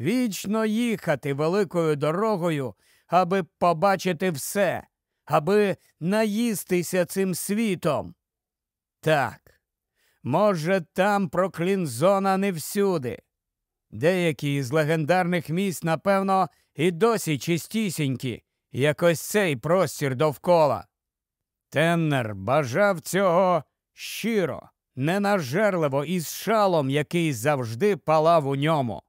Вічно їхати великою дорогою, аби побачити все, аби наїстися цим світом. Так, може, там проклінзона не всюди. Деякі із легендарних місць, напевно, і досі чистісінькі, як ось цей простір довкола. Теннер бажав цього щиро, ненажерливо і з шалом, який завжди палав у ньому.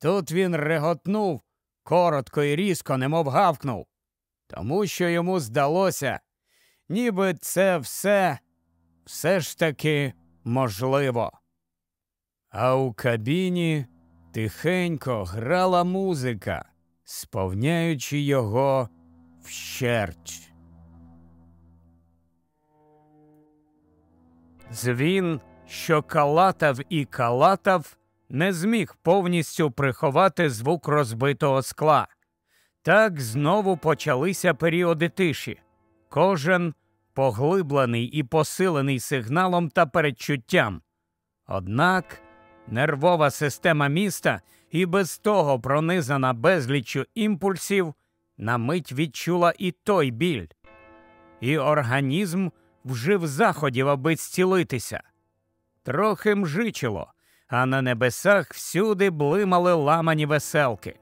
Тут він реготнув коротко і різко, немов гавкнув, тому що йому здалося, ніби це все все ж таки можливо. А у кабіні тихенько грала музика, сповняючи його вщерть. Дзвін, що калатав і калатав, не зміг повністю приховати звук розбитого скла. Так знову почалися періоди тиші. Кожен поглиблений і посилений сигналом та передчуттям. Однак нервова система міста і без того пронизана безліччю імпульсів, на мить відчула і той біль, і організм вжив заходів, аби зцілитися. Трохи мжичило, а на небесах всюди блимали ламані веселки.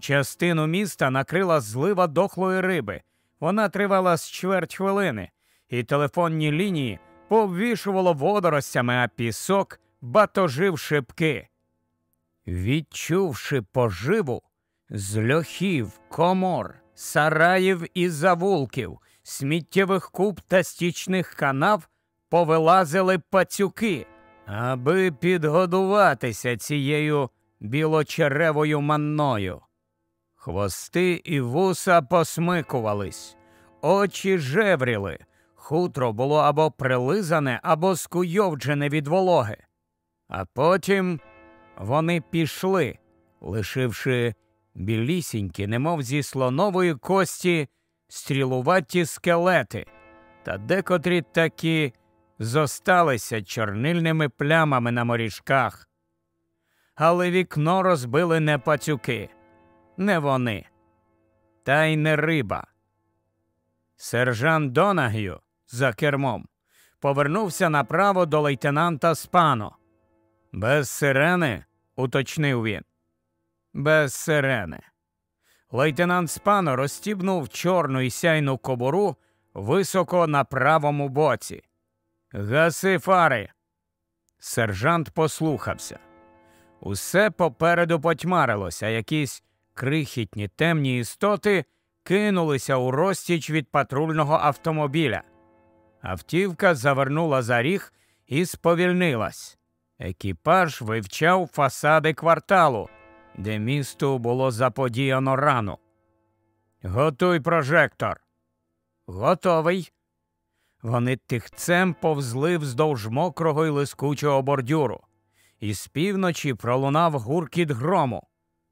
Частину міста накрила злива дохлої риби. Вона тривала з чверть хвилини, і телефонні лінії повішувало водоростями, а пісок батожив шибки. Відчувши поживу з льохів, комор, сараїв і завулків, сміттєвих куб та стічних канав повилазили пацюки, аби підгодуватися цією білочеревою манною. Хвости і вуса посмикувались, очі жевріли, хутро було або прилизане, або скуйовджене від вологи. А потім вони пішли, лишивши білісінькі, немов зі слонової кості, стрілуваті скелети, та декотрі таки зосталися чорнильними плямами на моріжках. Але вікно розбили не пацюки, не вони, та й не риба. Сержант Донагію за кермом повернувся направо до лейтенанта Спано. Без сирени, уточнив він. Без сирени. Лейтенант Спано розстібнув чорну і сяйну кобуру високо на правому боці. Гаси фари. Сержант послухався. Усе попереду потьмарилося, якісь крихітні темні істоти кинулися у розтіч від патрульного автомобіля. Автівка завернула за ріг і сповільнилась. Екіпаж вивчав фасади кварталу, де місту було заподіяно рану. Готуй прожектор. Готовий. Вони тихцем повзли вздовж мокрого й лискучого бордюру. І з півночі пролунав гуркіт грому,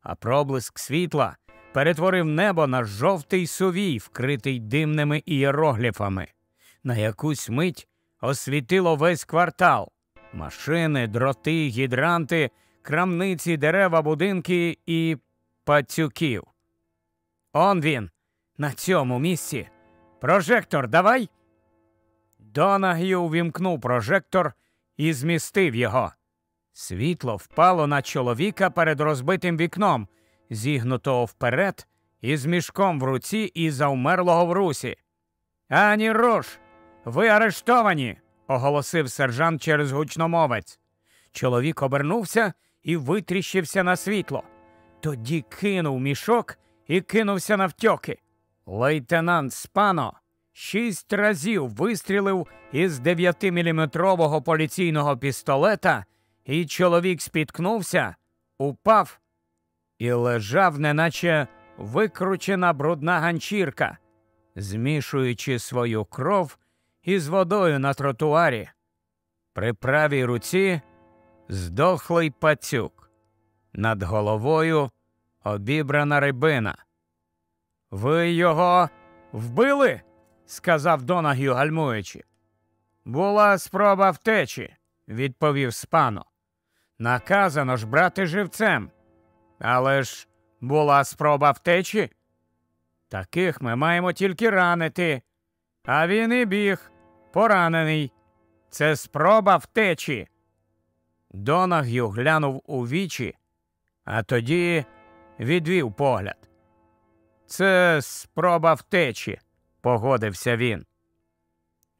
а проблиск світла перетворив небо на жовтий сувій, вкритий димними ієрогліфами. На якусь мить освітило весь квартал машини, дроти, гідранти, крамниці, дерева, будинки і пацюків. Он він, на цьому місці. Прожектор давай. Донаг'ю увімкнув прожектор і змістив його. Світло впало на чоловіка перед розбитим вікном, зігнутого вперед, із мішком в руці і завмерлого в русі. Ані руш! Ви арештовані! оголосив сержант через гучномовець. Чоловік обернувся і витріщився на світло. Тоді кинув мішок і кинувся навтьоки. Лейтенант Спано шість разів вистрілив із дев'ятиміліметрового поліційного пістолета, і чоловік спіткнувся, упав і лежав, неначе викручена брудна ганчірка, змішуючи свою кров із водою на тротуарі. При правій руці здохлий пацюк, над головою обібрана рибина. Ви його вбили? Сказав Донагю, гальмуючи. Була спроба втечі, відповів спано. Наказано ж брати живцем. Але ж була спроба втечі. Таких ми маємо тільки ранити. А він і біг, поранений. Це спроба втечі. Донаг'ю глянув у вічі, а тоді відвів погляд. Це спроба втечі, погодився він.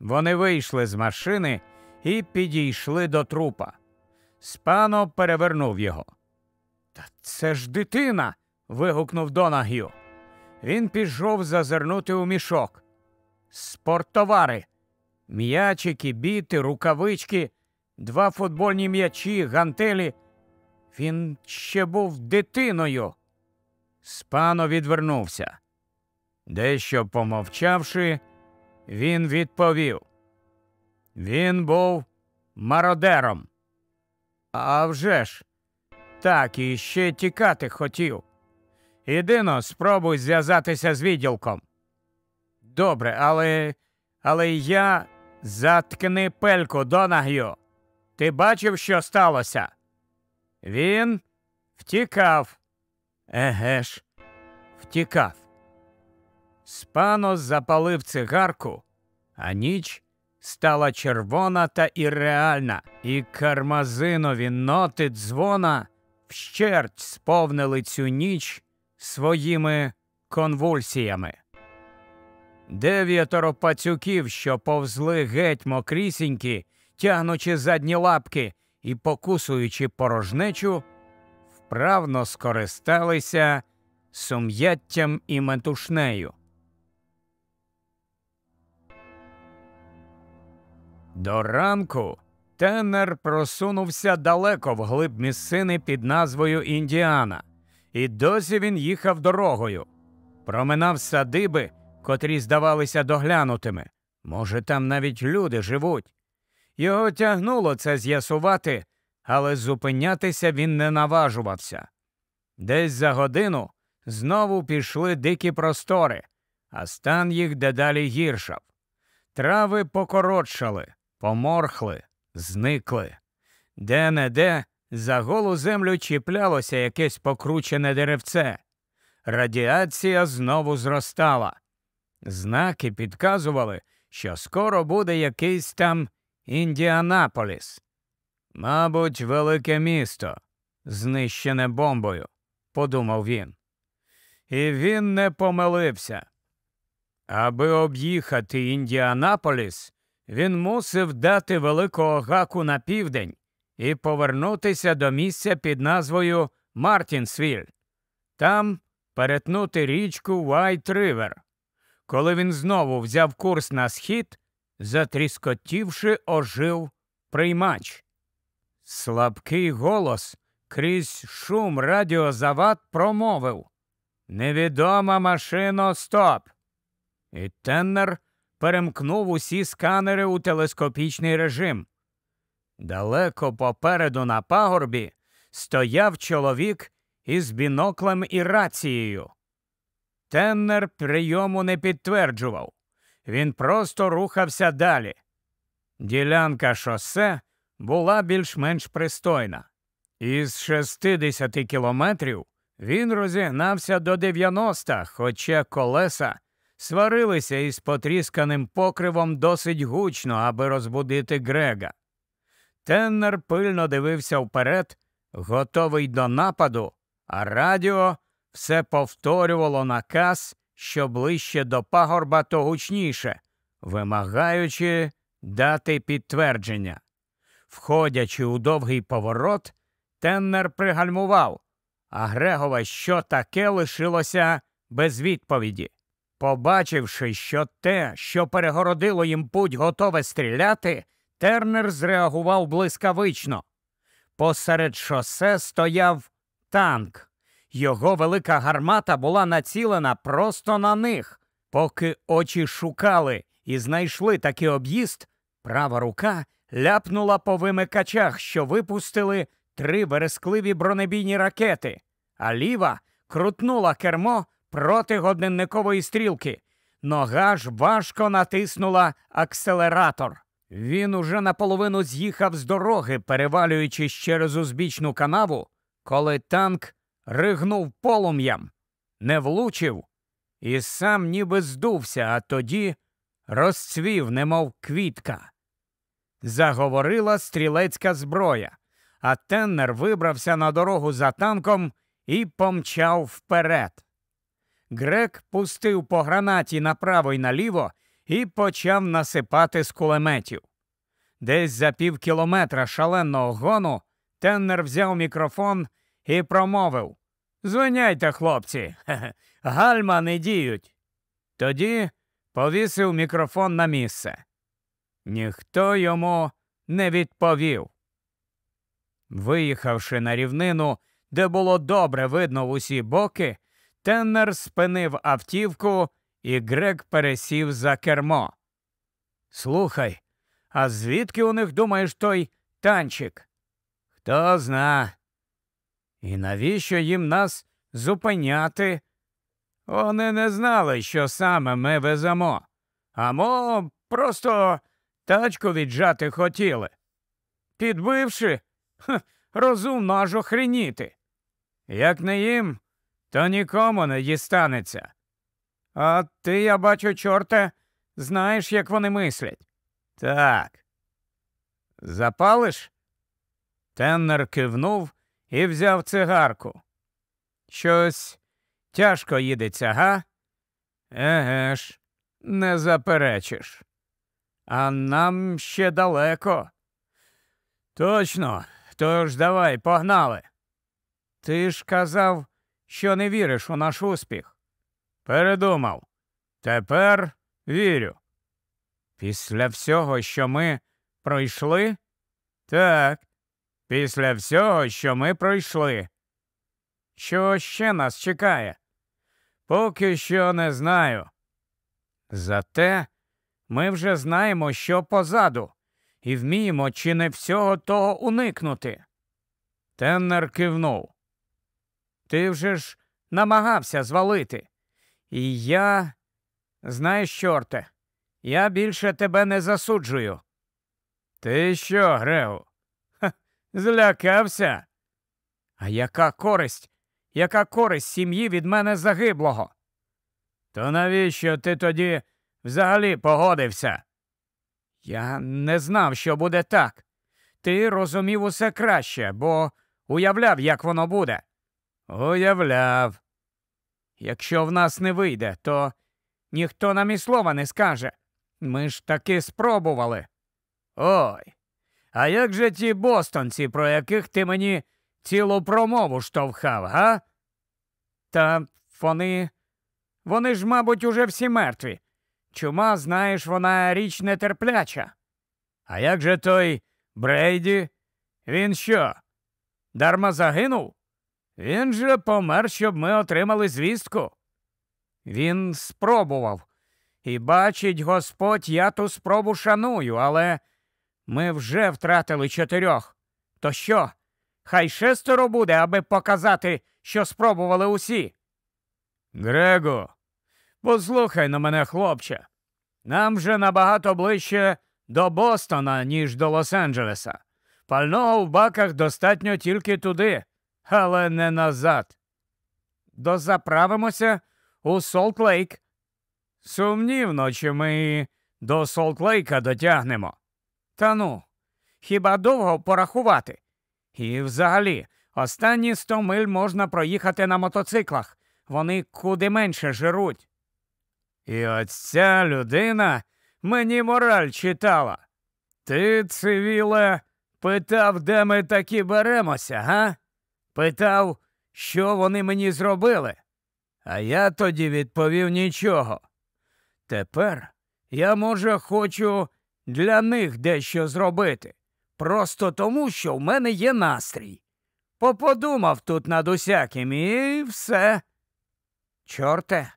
Вони вийшли з машини і підійшли до трупа. Спано перевернув його. Та це ж дитина. вигукнув Донаг'ю. Він пішов зазирнути у мішок. Спорттовари, м'ячики, біти, рукавички, два футбольні м'ячі, гантелі. Він ще був дитиною. Спано відвернувся. Дещо помовчавши, він відповів. Він був мародером. «А вже ж, так і ще тікати хотів. Ідино, спробуй зв'язатися з відділком. Добре, але але я заткни пельку Донаг'ю. Ти бачив, що сталося? Він втікав. Еге ж, втікав. Спано запалив цигарку, а ніч стала червона та ірреальна, і кармазинові ноти дзвона вщерть сповнили цю ніч своїми конвульсіями. Дев'ятеро пацюків, що повзли геть мокрісінькі, тягнучи задні лапки і покусуючи порожнечу, вправно скористалися сум'яттям і метушнею. До ранку Теннер просунувся далеко вглиб місцини під назвою Індіана, і досі він їхав дорогою. Проминав садиби, котрі здавалися доглянутими. Може, там навіть люди живуть. Його тягнуло це з'ясувати, але зупинятися він не наважувався. Десь за годину знову пішли дикі простори, а стан їх дедалі гіршав. Трави покоротшали, поморхли, зникли. Де не де за голу землю чіплялося якесь покручене деревце. Радіація знову зростала. Знаки підказували, що скоро буде якийсь там Індіанаполіс. Мабуть, велике місто, знищене бомбою, подумав він. І він не помилився. Аби об'їхати Індіанаполіс, він мусив дати великого гаку на південь і повернутися до місця під назвою Мартінсвіль, там перетнути річку Вайт Ривер. Коли він знову взяв курс на схід, затріскотівши, ожив приймач. Слабкий голос крізь шум радіозавад промовив Невідома машино, стоп. І Теннер перемкнув усі сканери у телескопічний режим. Далеко попереду на пагорбі стояв чоловік із біноклем і рацією. Теннер прийому не підтверджував. Він просто рухався далі. Ділянка шосе була більш-менш пристойна. Із 60 кілометрів він розігнався до 90, хоча колеса сварилися із потрісканим покривом досить гучно, аби розбудити Грега. Теннер пильно дивився вперед, готовий до нападу, а радіо все повторювало наказ, що ближче до пагорба, то гучніше, вимагаючи дати підтвердження. Входячи у довгий поворот, Теннер пригальмував, а Грегове що таке лишилося без відповіді. Побачивши, що те, що перегородило їм путь, готове стріляти, Тернер зреагував блискавично. Посеред шосе стояв танк. Його велика гармата була націлена просто на них. Поки очі шукали і знайшли такий об'їзд, права рука ляпнула по вимикачах, що випустили три верескливі бронебійні ракети, а ліва крутнула кермо проти годинникової стрілки. Нога ж важко натиснула акселератор. Він уже наполовину з'їхав з дороги, перевалюючись через узбічну канаву, коли танк ригнув полум'ям, не влучив і сам ніби здувся, а тоді розцвів, немов квітка. Заговорила стрілецька зброя, а Теннер вибрався на дорогу за танком і помчав вперед. Грек пустив по гранаті направо й наліво і почав насипати з кулеметів. Десь за пів кілометра шаленого гону Теннер взяв мікрофон і промовив Звиняйте, хлопці, гальма не діють. Тоді повісив мікрофон на місце. Ніхто йому не відповів. Виїхавши на рівнину, де було добре видно в усі боки, Теннер спинив автівку, і Грек пересів за кермо. Слухай, а звідки у них думаєш той танчик? Хто зна. І навіщо їм нас зупиняти? Вони не знали, що саме ми веземо, амо просто тачку віджати хотіли. Підбивши, ха, розумно аж охреніти. Як не їм, то нікому не дістанеться. А ти, я бачу, чорте, знаєш, як вони мислять. Так. Запалиш? Теннер кивнув і взяв цигарку. Щось тяжко їдеться, га? Еге ж, не заперечиш. А нам ще далеко. Точно, тож давай, погнали. Ти ж казав, що не віриш у наш успіх. Передумав. Тепер вірю. Після всього, що ми пройшли? Так, після всього, що ми пройшли. Що ще нас чекає? Поки що не знаю. Зате ми вже знаємо, що позаду, і вміємо, чи не всього того уникнути. Теннер кивнув. Ти вже ж намагався звалити. І я, знаєш, чорте, я більше тебе не засуджую. Ти що, Грегу? Ха, злякався? А яка користь, яка користь сім'ї від мене загиблого? То навіщо ти тоді взагалі погодився? Я не знав, що буде так. Ти розумів усе краще, бо уявляв, як воно буде. Уявляв. Якщо в нас не вийде, то ніхто нам і слова не скаже. Ми ж таки спробували. Ой. А як же ті бостонці, про яких ти мені цілу промову штовхав, га? Та вони. Вони ж, мабуть, уже всі мертві. Чума, знаєш, вона річ нетерпляча. А як же той Брейді? Він що? Дарма загинув? Він же помер, щоб ми отримали звістку. Він спробував. І бачить Господь, я ту спробу шаную, але ми вже втратили чотирьох. То що? Хай шестеро буде, аби показати, що спробували усі. Грего, послухай на мене, хлопче. Нам вже набагато ближче до Бостона, ніж до Лос-Анджелеса. Пального в баках достатньо тільки туди але не назад. Дозаправимося у Солт-Лейк. Сумнівно, чи ми до Солт-Лейка дотягнемо. Та ну, хіба довго порахувати? І взагалі, останні сто миль можна проїхати на мотоциклах. Вони куди менше жируть. І ось ця людина мені мораль читала. Ти, цивіле, питав, де ми такі беремося, га? Питав, що вони мені зробили, а я тоді відповів нічого. Тепер я, може, хочу для них дещо зробити, просто тому, що в мене є настрій. Поподумав тут над усяким і все. Чорте,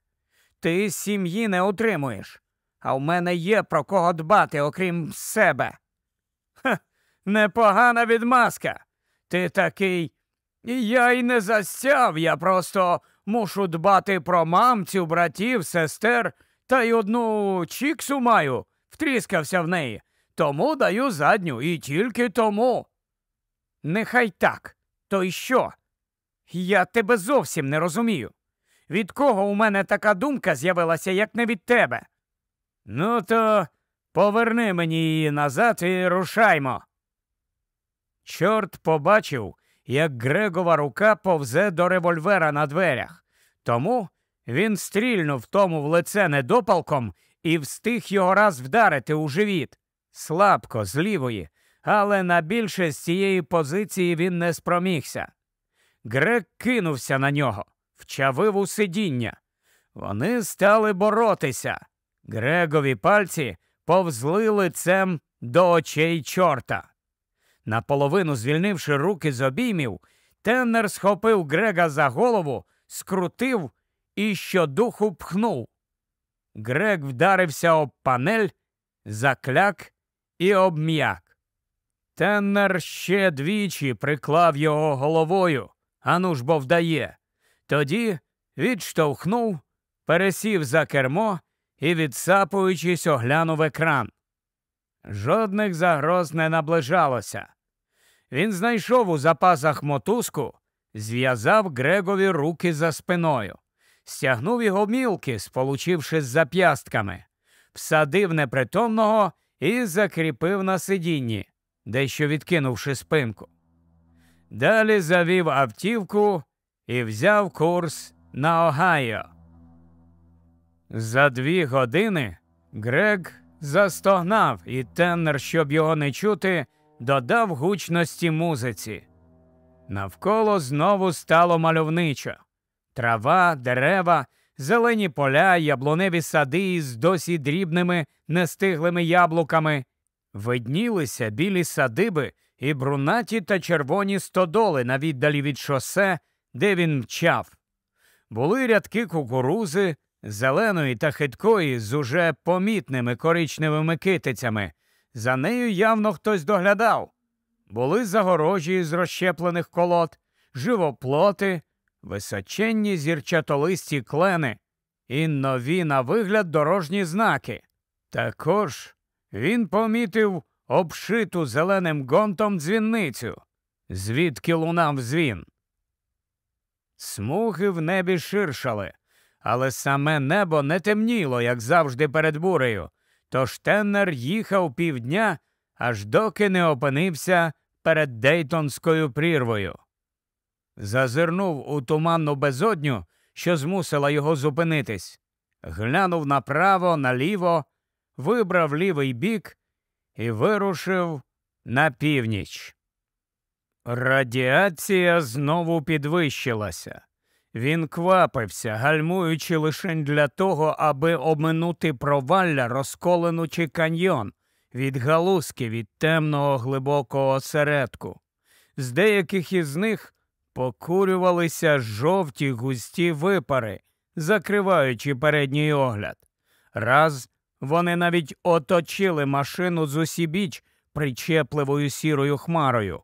ти сім'ї не утримуєш, а в мене є про кого дбати, окрім себе. Ха, непогана відмазка. Ти такий я й не застяв, я просто мушу дбати про мамцю, братів, сестер, та й одну чіксу маю, втріскався в неї. Тому даю задню і тільки тому. Нехай так. То й що? Я тебе зовсім не розумію. Від кого у мене така думка з'явилася, як не від тебе? Ну, то поверни мені її назад і рушаймо. Чорт побачив, як Грегова рука повзе до револьвера на дверях. Тому він стрільнув тому в лице недопалком і встиг його раз вдарити у живіт. Слабко, з лівої, але на більше з цієї позиції він не спромігся. Грег кинувся на нього, вчавив у сидіння. Вони стали боротися. Грегові пальці повзли лицем до очей чорта. Наполовину звільнивши руки з обіймів, Теннер схопив Грега за голову, скрутив і щодуху пхнув. Грег вдарився об панель, закляк і обм'як. Теннер ще двічі приклав його головою, ану ж бо вдає. Тоді відштовхнув, пересів за кермо і, відсапуючись, оглянув екран. Жодних загроз не наближалося. Він знайшов у запасах мотузку, зв'язав Грегові руки за спиною, стягнув його мілки, сполучивши з зап'ястками, всадив непритомного і закріпив на сидінні, дещо відкинувши спинку. Далі завів автівку і взяв курс на Огайо. За дві години Грег застогнав, і теннер, щоб його не чути, додав гучності музиці. Навколо знову стало мальовничо. Трава, дерева, зелені поля, яблуневі сади із досі дрібними, нестиглими яблуками. Виднілися білі садиби і брунаті та червоні стодоли на віддалі від шосе, де він мчав. Були рядки кукурузи, зеленої та хиткої з уже помітними коричневими китицями. За нею явно хтось доглядав. Були загорожі з розщеплених колод, живоплоти, височенні зірчатолисті клени і нові на вигляд дорожні знаки. Також він помітив обшиту зеленим гонтом дзвінницю, звідки лунав дзвін. Смуги в небі ширшали, але саме небо не темніло, як завжди перед бурею, тож Теннер їхав півдня, аж доки не опинився перед Дейтонською прірвою. Зазирнув у туманну безодню, що змусила його зупинитись, глянув направо, наліво, вибрав лівий бік і вирушив на північ. Радіація знову підвищилася. Він квапився, гальмуючи лише для того, аби обминути провалля, розколену чи каньйон, від галузки від темного глибокого осередку. З деяких із них покурювалися жовті густі випари, закриваючи передній огляд. Раз вони навіть оточили машину з усібіч причепливою сірою хмарою.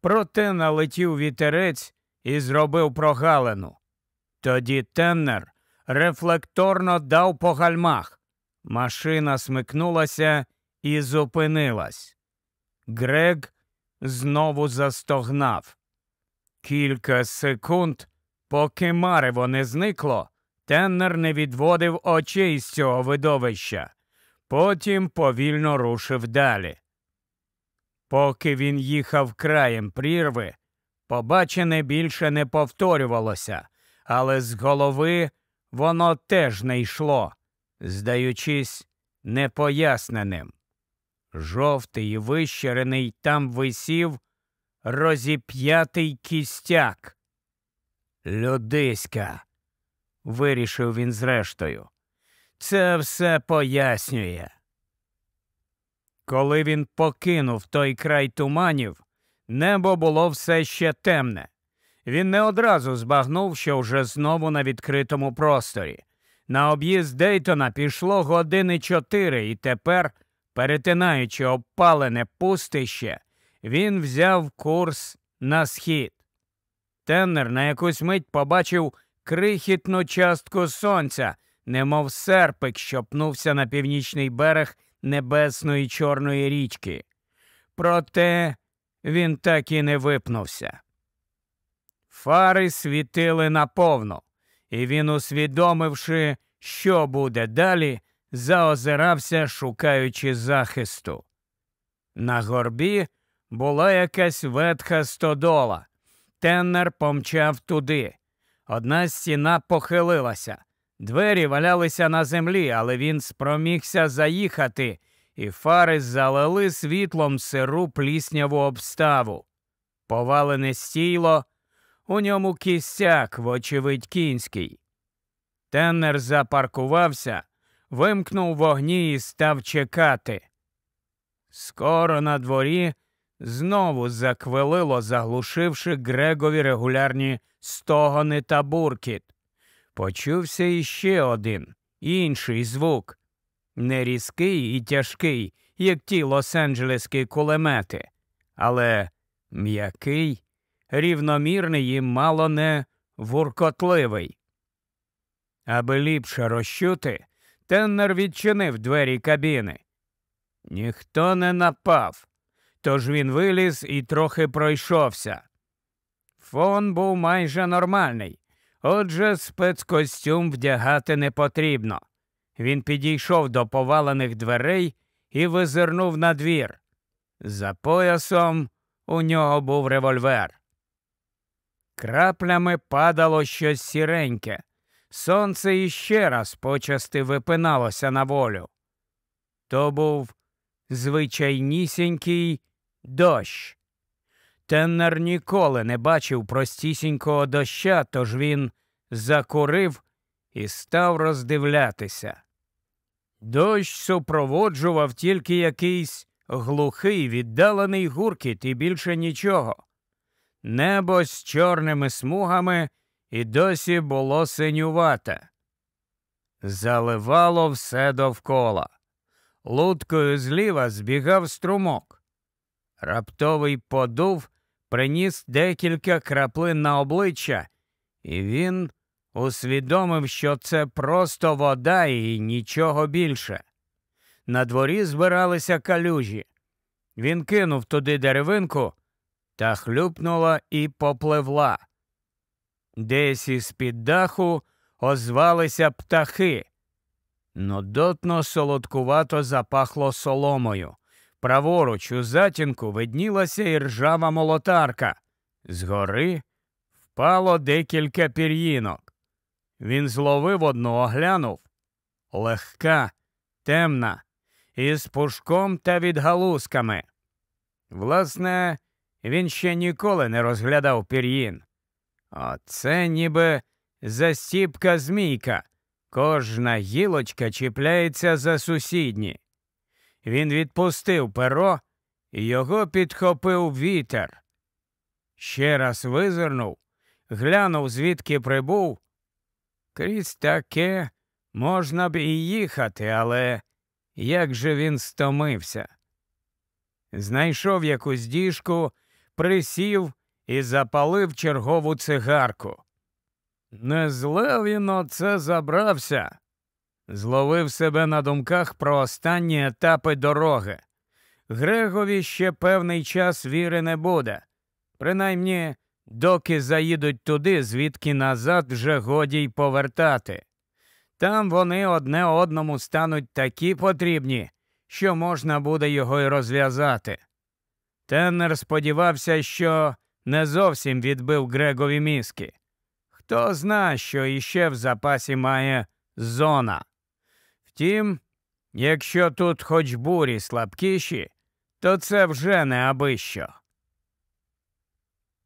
Проте налетів вітерець і зробив прогалину. Тоді Теннер рефлекторно дав по гальмах. Машина смикнулася і зупинилась. Грег знову застогнав. Кілька секунд, поки марево не зникло, Теннер не відводив очей з цього видовища. Потім повільно рушив далі. Поки він їхав краєм прірви, побачене більше не повторювалося, але з голови воно теж не йшло, здаючись непоясненим. Жовтий і вищерений там висів розіп'ятий кістяк. Людиська, вирішив він зрештою. Це все пояснює. Коли він покинув той край туманів, небо було все ще темне. Він не одразу збагнув, що вже знову на відкритому просторі. На об'їзд Дейтона пішло години чотири, і тепер, перетинаючи обпалене пустище, він взяв курс на схід. Теннер на якусь мить побачив крихітну частку сонця, немов серпик, що пнувся на північний берег небесної Чорної річки. Проте він так і не випнувся. Фари світили наповно, і він, усвідомивши, що буде далі, заозирався, шукаючи захисту. На горбі була якась ветха стодола. Теннер помчав туди. Одна стіна похилилася. Двері валялися на землі, але він спромігся заїхати, і фари залили світлом сиру плісняву обставу. Повалене стіло, у ньому кістяк, вочевидь, кінський. Теннер запаркувався, вимкнув вогні і став чекати. Скоро на дворі знову заквилило, заглушивши Грегові регулярні стогони та буркіт. Почувся іще один, інший звук, не різкий і тяжкий, як ті лос-анджелеські кулемети, але м'який, рівномірний і мало не вуркотливий. Аби ліпше розчути, Теннер відчинив двері кабіни. Ніхто не напав, тож він виліз і трохи пройшовся. Фон був майже нормальний, отже, спецкостюм вдягати не потрібно. Він підійшов до повалених дверей і визирнув на двір. За поясом у нього був револьвер. Краплями падало щось сіреньке. Сонце іще раз почасти випиналося на волю. То був звичайнісінький дощ. Теннер ніколи не бачив простісінького доща, тож він закурив і став роздивлятися. Дощ супроводжував тільки якийсь глухий, віддалений гуркіт і більше нічого. Небо з чорними смугами і досі було синювате. Заливало все довкола. Луткою зліва збігав струмок. Раптовий подув приніс декілька краплин на обличчя, і він усвідомив, що це просто вода і нічого більше. На дворі збиралися калюжі. Він кинув туди деревинку та хлюпнула і попливла. Десь із під даху озвалися птахи. Нудотно солодкувато запахло соломою. Праворуч у затінку виднілася і ржава молотарка. Згори впало декілька пір'їнок. Він зловив одну, оглянув. Легка, темна, із пушком та відгалузками. Власне, він ще ніколи не розглядав пір'їн. Оце ніби застіпка змійка. Кожна гілочка чіпляється за сусідні. Він відпустив перо і його підхопив вітер. Ще раз визирнув, глянув, звідки прибув. Крізь таке можна б і їхати, але як же він стомився. Знайшов якусь діжку, присів і запалив чергову цигарку. Не зле він оце забрався. Зловив себе на думках про останні етапи дороги. Грегові ще певний час віри не буде. Принаймні, доки заїдуть туди, звідки назад вже годі й повертати. Там вони одне одному стануть такі потрібні, що можна буде його й розв'язати. Теннер сподівався, що не зовсім відбив Грегові мізки. Хто зна, що іще в запасі має зона. Втім, якщо тут хоч бурі слабкіші, то це вже не аби що.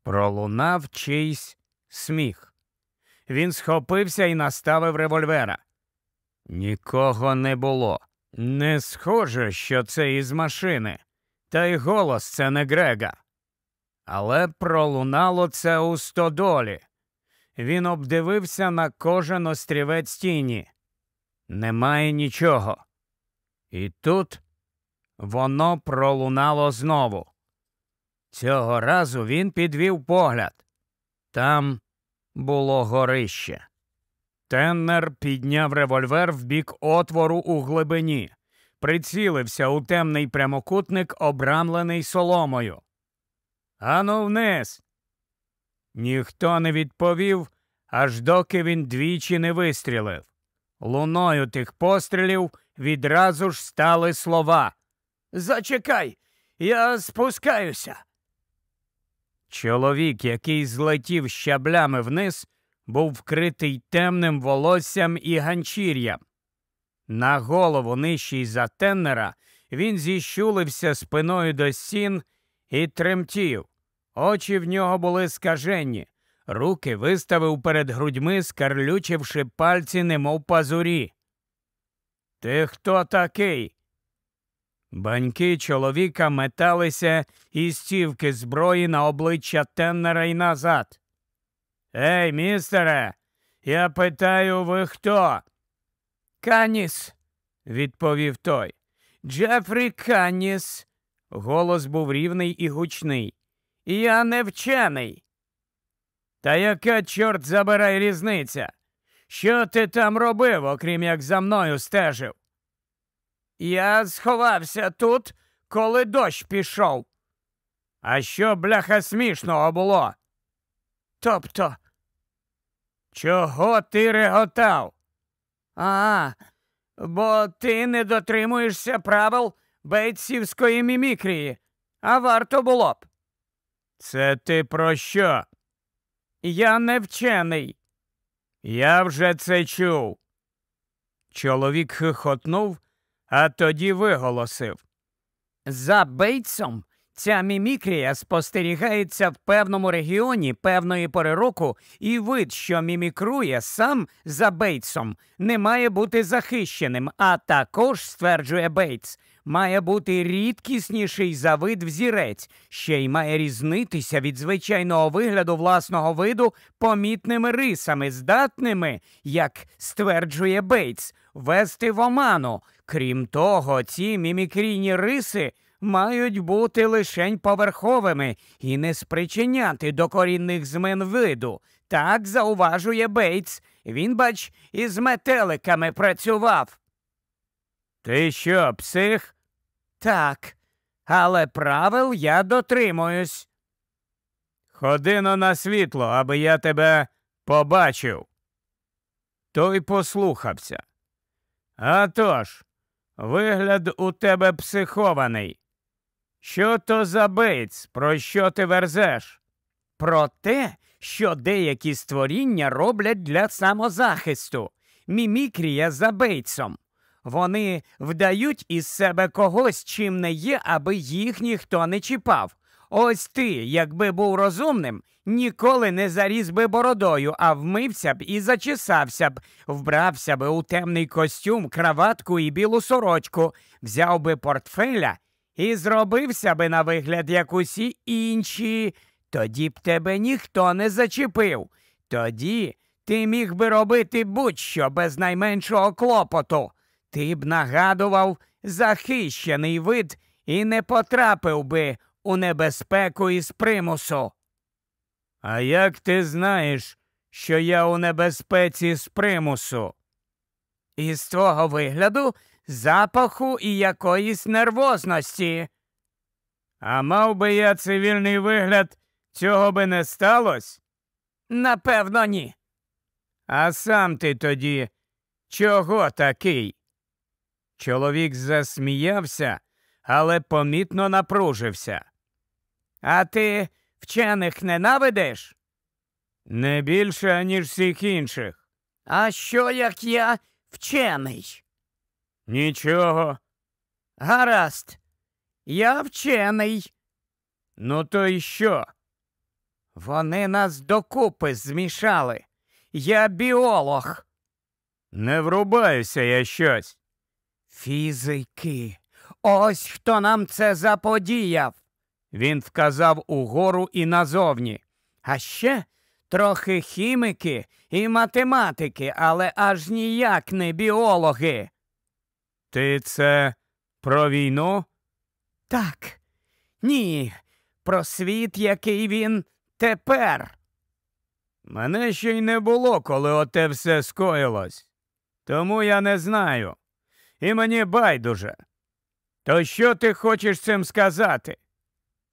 Пролунав чийсь сміх. Він схопився і наставив револьвера. Нікого не було. Не схоже, що це із машини, та й голос це не Грега. Але пролунало це у стодолі. Він обдивився на кожен острівець тіні. Немає нічого. І тут воно пролунало знову. Цього разу він підвів погляд. Там було горище. Теннер підняв револьвер в бік отвору у глибині, прицілився у темний прямокутник, обрамлений соломою. Ану вниз. Ніхто не відповів, аж доки він двічі не вистрілив. Луною тих пострілів відразу ж стали слова. Зачекай, я спускаюся. Чоловік, який злетів щаблями вниз, був вкритий темним волоссям і ганчір'ям. На голову нижчий за теннера він зіщулився спиною до стін і тремтів. Очі в нього були скажені, руки виставив перед грудьми, скарлючивши пальці, немов пазурі. Ти хто такий? Баньки чоловіка металися і стівки зброї на обличчя Теннера й назад. Ей, містере, я питаю, ви хто? Каніс, відповів той. Джефрі Каніс. Голос був рівний і гучний. Я не вчений. Та яка, чорт забирай різниця? Що ти там робив, окрім як за мною стежив? Я сховався тут, коли дощ пішов. А що, бляха, смішного було? Тобто, чого ти реготав? А, бо ти не дотримуєшся правил бейтсівської мімікрії, а варто було б. Це ти про що? Я не вчений. Я вже це чув. Чоловік хихотнув, а тоді виголосив. За Бейтсом ця мімікрія спостерігається в певному регіоні певної пори року, і вид, що мімікрує сам за Бейтсом, не має бути захищеним, а також, стверджує Бейтс, має бути рідкісніший за вид взірець, ще й має різнитися від звичайного вигляду власного виду помітними рисами, здатними, як стверджує Бейтс, вести в оману. Крім того, ці мімікрійні риси мають бути лишень поверховими і не спричиняти докорінних змін виду. Так зауважує Бейтс. Він, бач, із метеликами працював. Ти що, псих? Так, але правил я дотримуюсь. Ходино на світло, аби я тебе побачив. Той послухався. «А тож, вигляд у тебе психований. Що то за бейц, про що ти верзеш? Про те, що деякі створіння роблять для самозахисту, мімікрія за бейтсом. Вони вдають із себе когось, чим не є, аби їх ніхто не чіпав. Ось ти, якби був розумним, ніколи не заріз би бородою, а вмився б і зачесався б, вбрався би у темний костюм, краватку і білу сорочку, взяв би портфеля і зробився би на вигляд, як усі інші. Тоді б тебе ніхто не зачепив. Тоді ти міг би робити будь-що без найменшого клопоту. Ти б нагадував захищений вид і не потрапив би у небезпеку із примусу. А як ти знаєш, що я у небезпеці з примусу? Із твого вигляду, запаху і якоїсь нервозності. А мав би я цивільний вигляд, цього би не сталося? Напевно, ні. А сам ти тоді чого такий? Чоловік засміявся, але помітно напружився. А ти вчених ненавидиш? Не більше, ніж всіх інших. А що як я вчений? Нічого. Гаразд, я вчений. Ну, то й що? Вони нас докупи змішали. Я біолог. Не врубаюся я щось. Фізики. Ось хто нам це заподіяв. Він вказав угору і назовні. А ще трохи хіміки і математики, але аж ніяк не біологи. Ти це про війну? Так. Ні. Про світ, який він тепер. Мене ще й не було, коли оте все скоїлось. Тому я не знаю. І мені байдуже. То що ти хочеш цим сказати?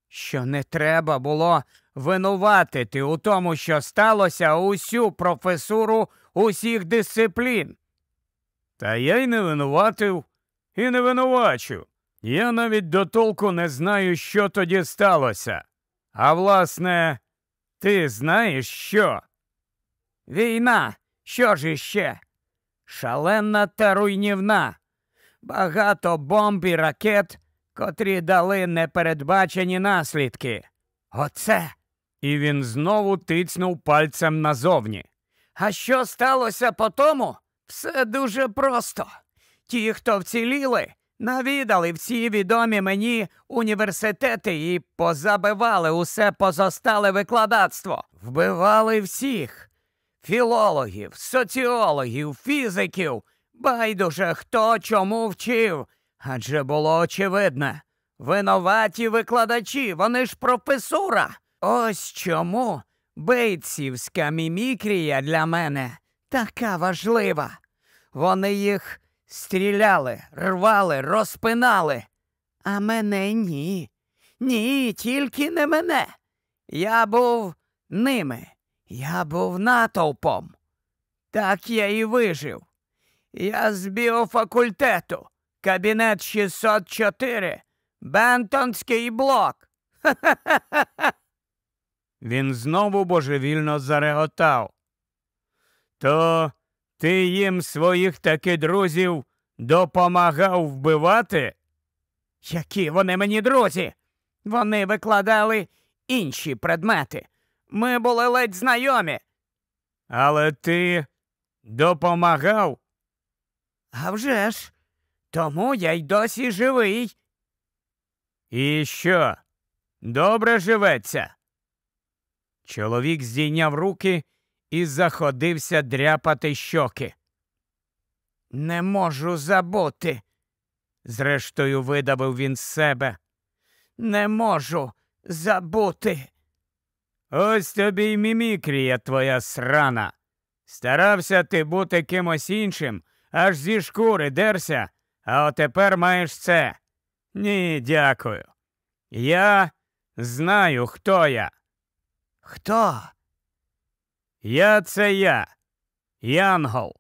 Що не треба було винуватити у тому, що сталося усю професуру усіх дисциплін. Та я й не винуватив і не винувачу. Я навіть до толку не знаю, що тоді сталося. А власне, ти знаєш що? Війна. Що ж іще? Шалена та руйнівна. Багато бомб і ракет, котрі дали непередбачені наслідки. Оце. І він знову тицнув пальцем назовні. А що сталося по тому? Все дуже просто. Ті, хто вціліли, навідали всі відомі мені університети і позабивали усе позостале викладацтво, вбивали всіх філологів, соціологів, фізиків. Байдуже хто чому вчив. Адже було очевидне. Винуваті викладачі, вони ж професура. Ось чому бейтсівська мімікрія для мене така важлива. Вони їх стріляли, рвали, розпинали. А мене ні. Ні, тільки не мене. Я був ними. Я був натовпом. Так я і вижив. Я з біофакультету, кабінет 604, Бентонський блок. Ха-ха-ха-ха. Він знову божевільно зареготав. То ти їм своїх таки друзів допомагав вбивати? Які вони мені друзі? Вони викладали інші предмети. Ми були ледь знайомі. Але ти допомагав? «А вже ж, тому я й досі живий. І що? Добре живеться? Чоловік здійняв руки і заходився дряпати щоки. Не можу забути, зрештою видавив він з себе. Не можу забути. Ось тобі й мімікрія твоя срана. Старався ти бути кимось іншим, аж зі шкури дерся, а отепер маєш це. Ні, дякую. Я знаю, хто я. Хто? Я це я, Янгол,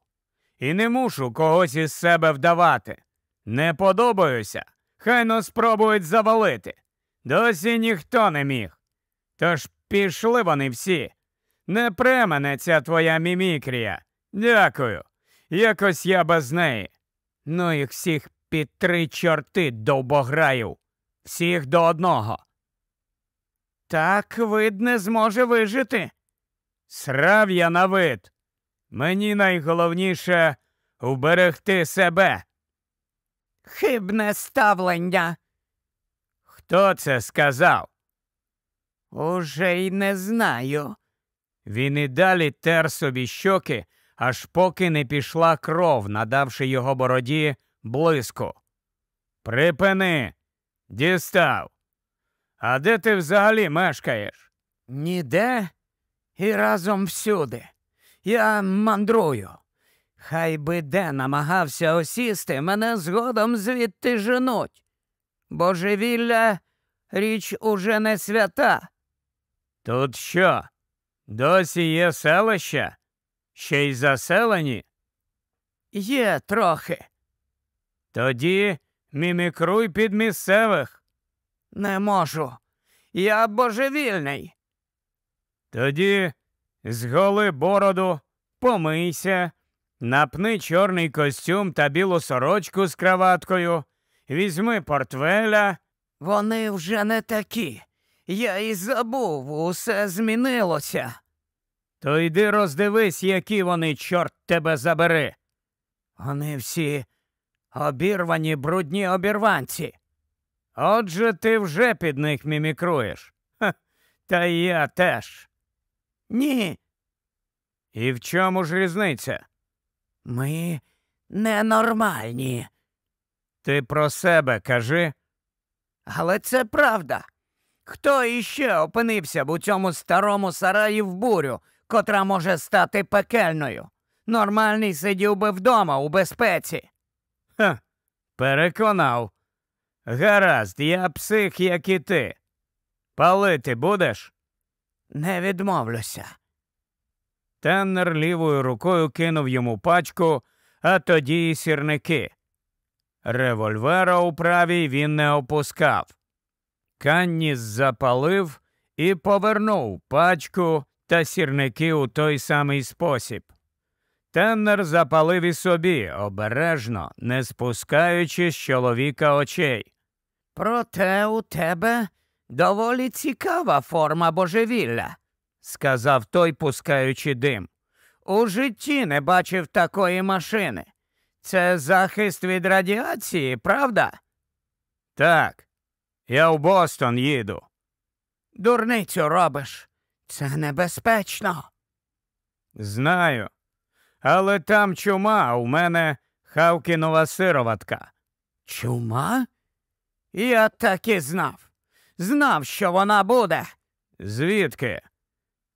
і не мушу когось із себе вдавати. Не подобаюся, хай но спробують завалити. Досі ніхто не міг. Тож пішли вони всі. Не премене ця твоя мімікрія. Дякую. Якось я без неї. Ну їх всіх під три чорти довбограю. Всіх до одного. Так вид не зможе вижити. Срав я на вид. Мені найголовніше вберегти себе. Хибне ставлення. Хто це сказав? Уже й не знаю. Він і далі тер собі щоки, аж поки не пішла кров, надавши його бороді блиску. Припини, дістав. А де ти взагалі мешкаєш? Ніде і разом всюди. Я мандрую. Хай би де намагався осісти, мене згодом звідти женуть. Божевілля річ уже не свята. Тут що? Досі є селища? Ще й заселені? Є трохи. Тоді мімікруй під місцевих. Не можу. Я божевільний. Тоді зголи бороду, помийся, напни чорний костюм та білу сорочку з краваткою, візьми портфеля. Вони вже не такі. Я і забув, усе змінилося. То йди роздивись, які вони, чорт тебе забери. Вони всі обірвані брудні обірванці. Отже, ти вже під них мімікруєш. Ха, Та я теж. Ні. І в чому ж різниця? Ми ненормальні. Ти про себе кажи. Але це правда. Хто іще опинився б у цьому старому сараї в бурю, котра може стати пекельною? Нормальний сидів би вдома у безпеці. Ха, переконав. Гаразд, я псих, як і ти. Палити будеш? Не відмовлюся. Теннер лівою рукою кинув йому пачку, а тоді й сірники. Револьвера у правій він не опускав. Канніс запалив і повернув пачку та сірники у той самий спосіб. Теннер запалив і собі, обережно, не спускаючи з чоловіка очей. Проте у тебе доволі цікава форма божевілля, сказав той, пускаючи дим. У житті не бачив такої машини. Це захист від радіації, правда? Так, я в Бостон їду. Дурницю робиш. Це небезпечно. Знаю. Але там чума, а у мене Хавкінова сироватка. Чума? Я так і знав. Знав, що вона буде. Звідки?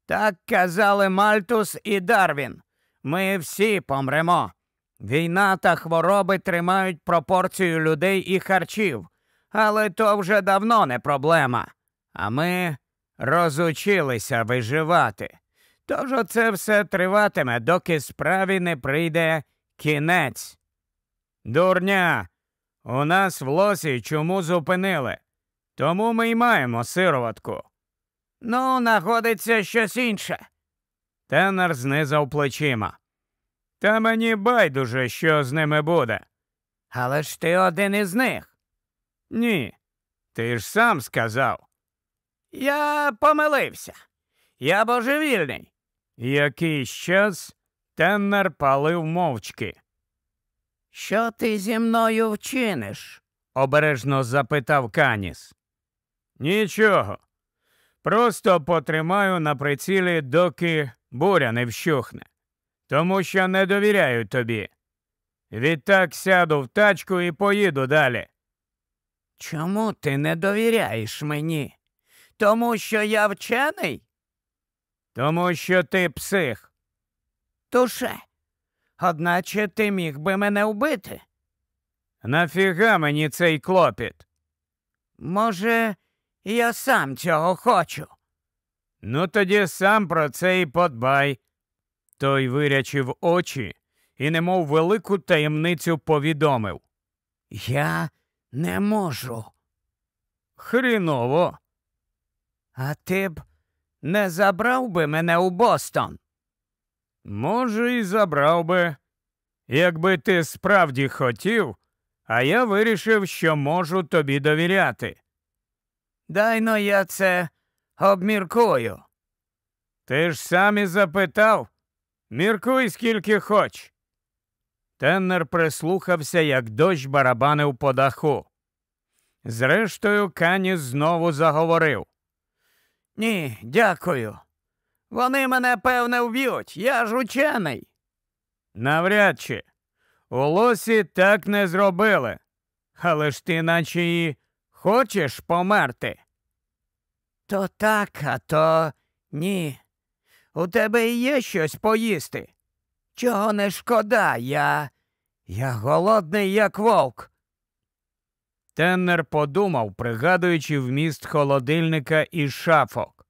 Так казали Мальтус і Дарвін. Ми всі помремо. Війна та хвороби тримають пропорцію людей і харчів, але то вже давно не проблема. А ми розучилися виживати. Тож оце все триватиме, доки справі не прийде кінець. Дурня, у нас в лосі чому зупинили? Тому ми й маємо сироватку. Ну, нагодиться щось інше. Теннер знизав плечима. Та мені байдуже, що з ними буде. Але ж ти один із них. Ні. Ти ж сам сказав. Я помилився. Я божевільний. Якийсь час Теннер палив мовчки. Що ти зі мною вчиниш? обережно запитав Каніс. Нічого. Просто потримаю на прицілі, доки буря не вщухне, тому що не довіряю тобі. Відтак сяду в тачку і поїду далі. Чому ти не довіряєш мені? Тому що я вчений? Тому що ти псих. Туше. Одначе ти міг би мене вбити. Нафіга мені цей клопіт? Може, я сам цього хочу. Ну, тоді сам про це і подбай. Той вирячив очі і, немов велику таємницю, повідомив. Я не можу. Хріново. А ти б не забрав би мене у Бостон? Може, і забрав би, якби ти справді хотів, а я вирішив, що можу тобі довіряти. Дай но я це обміркую. Ти ж сам і запитав. Міркуй, скільки хоч. Теннер прислухався, як дощ барабанив по даху. Зрештою, Каніс знову заговорив. Ні, дякую. Вони мене, певне, вб'ють. Я ж учений. Навряд чи. У лосі так не зробили. Але ж ти наче і хочеш померти. То так, а то ні. У тебе і є щось поїсти. Чого не шкода, я. Я голодний, як вовк. Теннер подумав, пригадуючи вміст холодильника і шафок.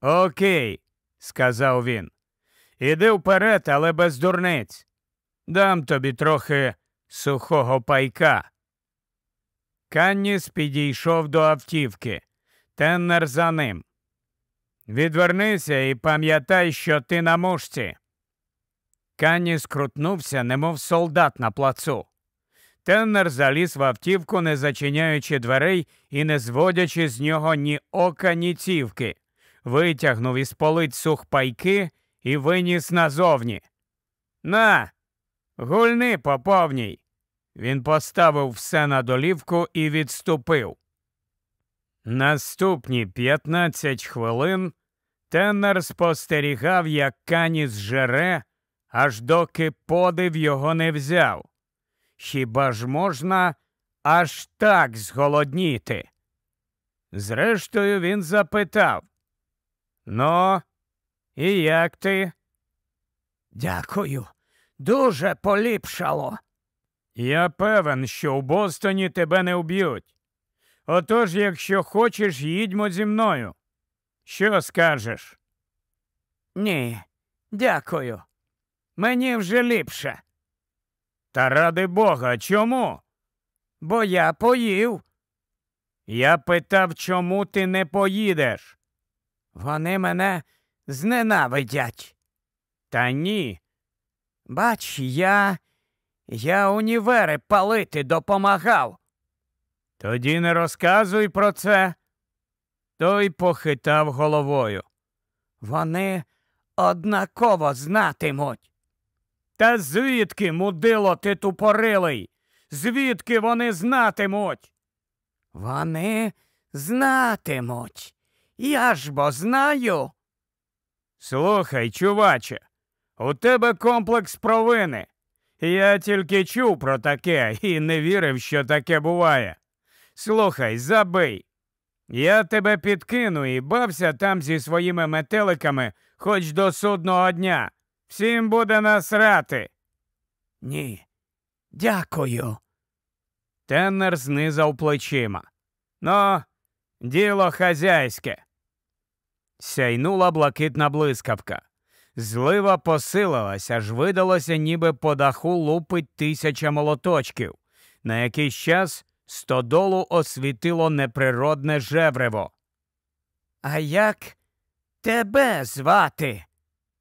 Окей, сказав він. Іди вперед, але без дурниць. Дам тобі трохи сухого пайка. Канніс підійшов до автівки. Теннер за ним. Відвернися і пам'ятай, що ти на мушці. Канніс крутнувся, немов солдат на плацу. Теннер заліз в автівку, не зачиняючи дверей і не зводячи з нього ні ока, ні цівки, витягнув із полиць сухпайки і виніс назовні. На, гульни по повній. Він поставив все на долівку і відступив. Наступні 15 хвилин Теннер спостерігав, як Каніс жере, аж доки подив його не взяв. Хіба ж можна аж так зголодніти? Зрештою, він запитав Ну, і як ти? Дякую. Дуже поліпшало. Я певен, що в Бостоні тебе не вб'ють. Отож, якщо хочеш, їдьмо зі мною. Що скажеш? Ні, дякую. Мені вже ліпше. Та ради Бога, чому? Бо я поїв. Я питав, чому ти не поїдеш? Вони мене зненавидять. Та ні. Бач, я. Я універи палити допомагав. Тоді не розказуй про це. Той похитав головою. Вони однаково знатимуть. Та звідки, мудило, ти тупорилий? Звідки вони знатимуть? Вони знатимуть. Я ж бо знаю. Слухай, чуваче, у тебе комплекс провини. Я тільки чув про таке і не вірив, що таке буває. Слухай, забий. Я тебе підкину і бався там зі своїми метеликами хоч до судного дня. Всім буде насрати. Ні. Дякую. Теннер знизав плечима. Ну, діло хазяйське. Сяйнула блакитна блискавка. Злива посилилась, аж видалося, ніби по даху лупить тисяча молоточків. На якийсь час стодолу освітило неприродне жеврево. А як тебе звати?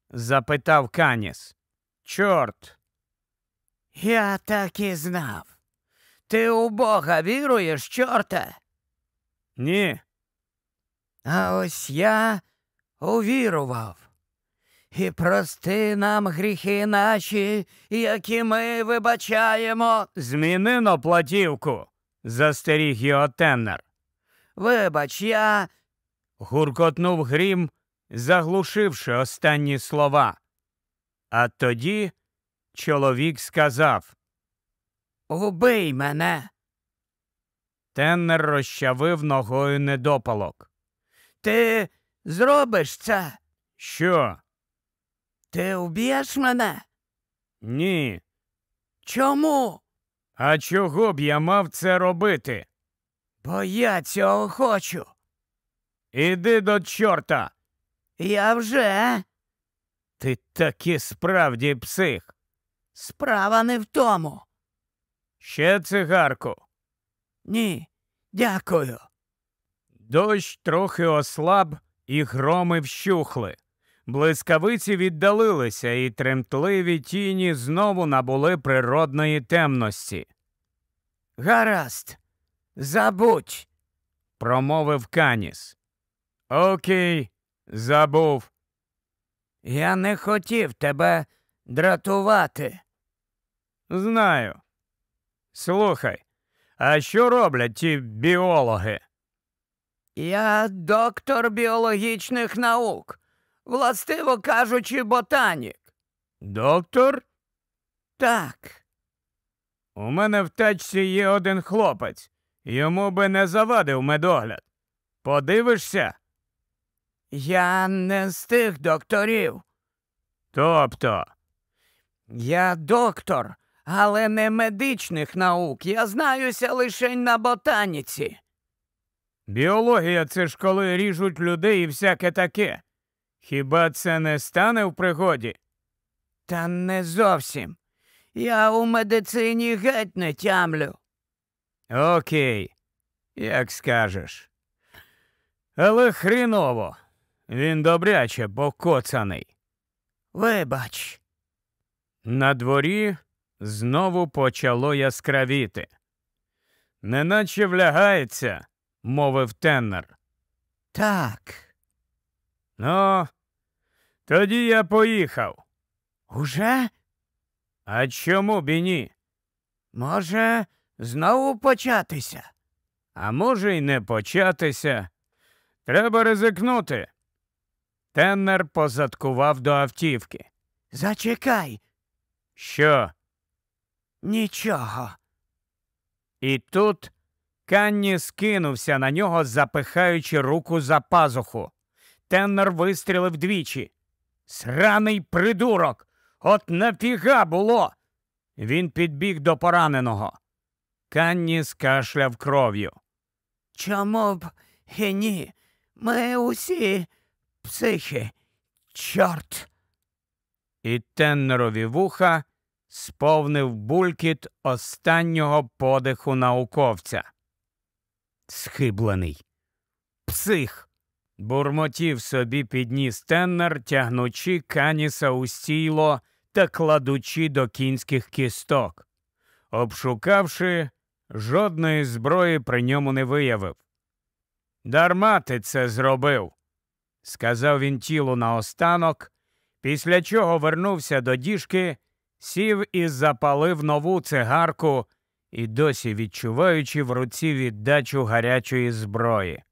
запитав Каніс. Чорт. Я так і знав. Ти у Бога віруєш, чорте? Ні. А ось я увірував. І прости нам гріхи наші, які ми вибачаємо. Зміни на платівку, застеріг його теннер. Вибач, я. Гуркотнув грім, заглушивши останні слова. А тоді чоловік сказав Убий мене. Теннер розчавив ногою недопалок. Ти зробиш це? Що? Ти вб'єш мене? Ні. Чому? А чого б я мав це робити? Бо я цього хочу. Іди до чорта. Я вже. Ти таки справді псих. Справа не в тому. Ще цигарку. Ні, дякую. Дощ трохи ослаб, і громи вщухли. Блискавиці віддалилися, і тремтливі тіні знову набули природної темності. Гаразд, забудь. промовив Каніс. Окей, забув. Я не хотів тебе дратувати. Знаю. Слухай, а що роблять ті біологи? Я доктор біологічних наук, властиво кажучи, ботанік. Доктор? Так, У мене в тачці є один хлопець. Йому би не завадив медогляд. Подивишся? я не з тих докторів. Тобто, Я доктор, але не медичних наук. Я знаюся лише на ботаніці. біологія це ж коли ріжуть людей і всяке таке. Хіба це не стане в пригоді? Та не зовсім. Я у медицині геть не тямлю. Окей, як скажеш. Але хріново. Він добряче покоцаний. Вибач, На дворі знову почало яскравіти. Неначе влягається, мовив теннер. так. Ну, тоді я поїхав. Уже? А чому б і ні? Може, знову початися? А може й не початися. Треба ризикнути. Теннер позадкував до автівки. Зачекай, Що? нічого. І тут Канні скинувся на нього, запихаючи руку за пазуху. Теннер вистрілив двічі. Сраний придурок! От нафіга було. Він підбіг до пораненого. Канні скашляв кров'ю. Чому б і ні? Ми усі психи, чорт. І теннерові вуха сповнив булькіт останнього подиху науковця. Схиблений. Псих. Бурмотів собі підніс теннер, тягнучи каніса у стіло та кладучи до кінських кісток. Обшукавши, жодної зброї при ньому не виявив. Дарма ти це зробив, сказав він тілу наостанок, після чого вернувся до діжки, сів і запалив нову цигарку і досі відчуваючи в руці віддачу гарячої зброї.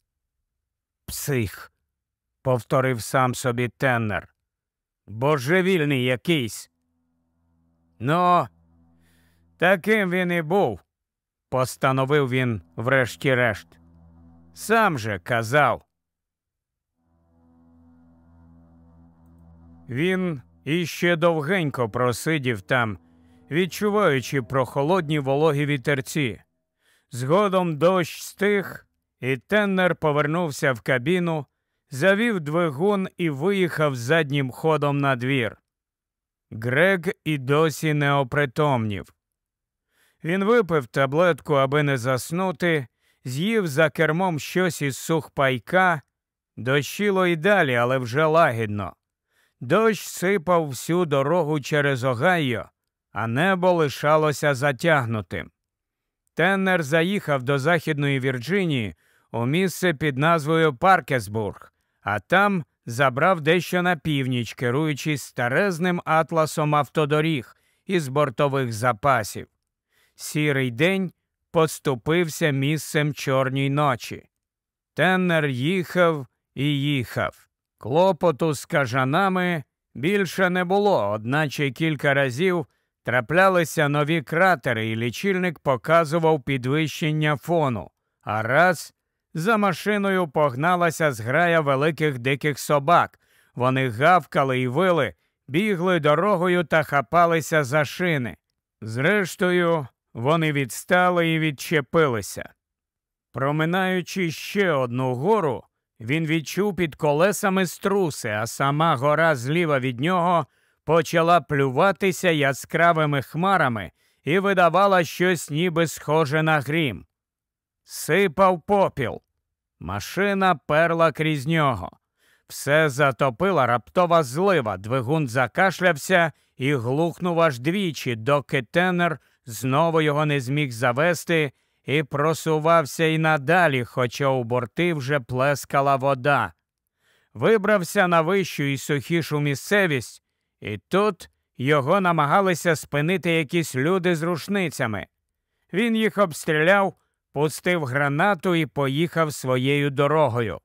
Псих, повторив сам собі теннер. Божевільний якийсь. Ну, таким він і був, постановив він врешті-решт. Сам же казав. Він іще довгенько просидів там, відчуваючи прохолодні вологі вітерці. Згодом дощ стих, і теннер повернувся в кабіну, завів двигун і виїхав заднім ходом на двір. Грег і досі не опритомнів. Він випив таблетку, аби не заснути, з'їв за кермом щось із сухпайка, дощило й далі, але вже лагідно. Дощ сипав всю дорогу через Огайо, а небо лишалося затягнутим. Теннер заїхав до Західної Вірджинії у місце під назвою Паркесбург, а там забрав дещо на північ, керуючись старезним атласом автодоріг із бортових запасів. Сірий день поступився місцем чорній ночі. Теннер їхав і їхав. Клопоту з кажанами більше не було, одначе кілька разів траплялися нові кратери, і лічильник показував підвищення фону, а раз за машиною погналася зграя великих диких собак. Вони гавкали і вили, бігли дорогою та хапалися за шини. Зрештою, вони відстали і відчепилися. Проминаючи ще одну гору, він відчув під колесами струси, а сама гора зліва від нього почала плюватися яскравими хмарами і видавала щось ніби схоже на грім. Сипав попіл. Машина перла крізь нього. Все затопила раптова злива, двигун закашлявся і глухнув аж двічі, доки тенер знову його не зміг завести і просувався й надалі, хоча у борти вже плескала вода. Вибрався на вищу і сухішу місцевість, і тут його намагалися спинити якісь люди з рушницями. Він їх обстріляв, пустив гранату і поїхав своєю дорогою.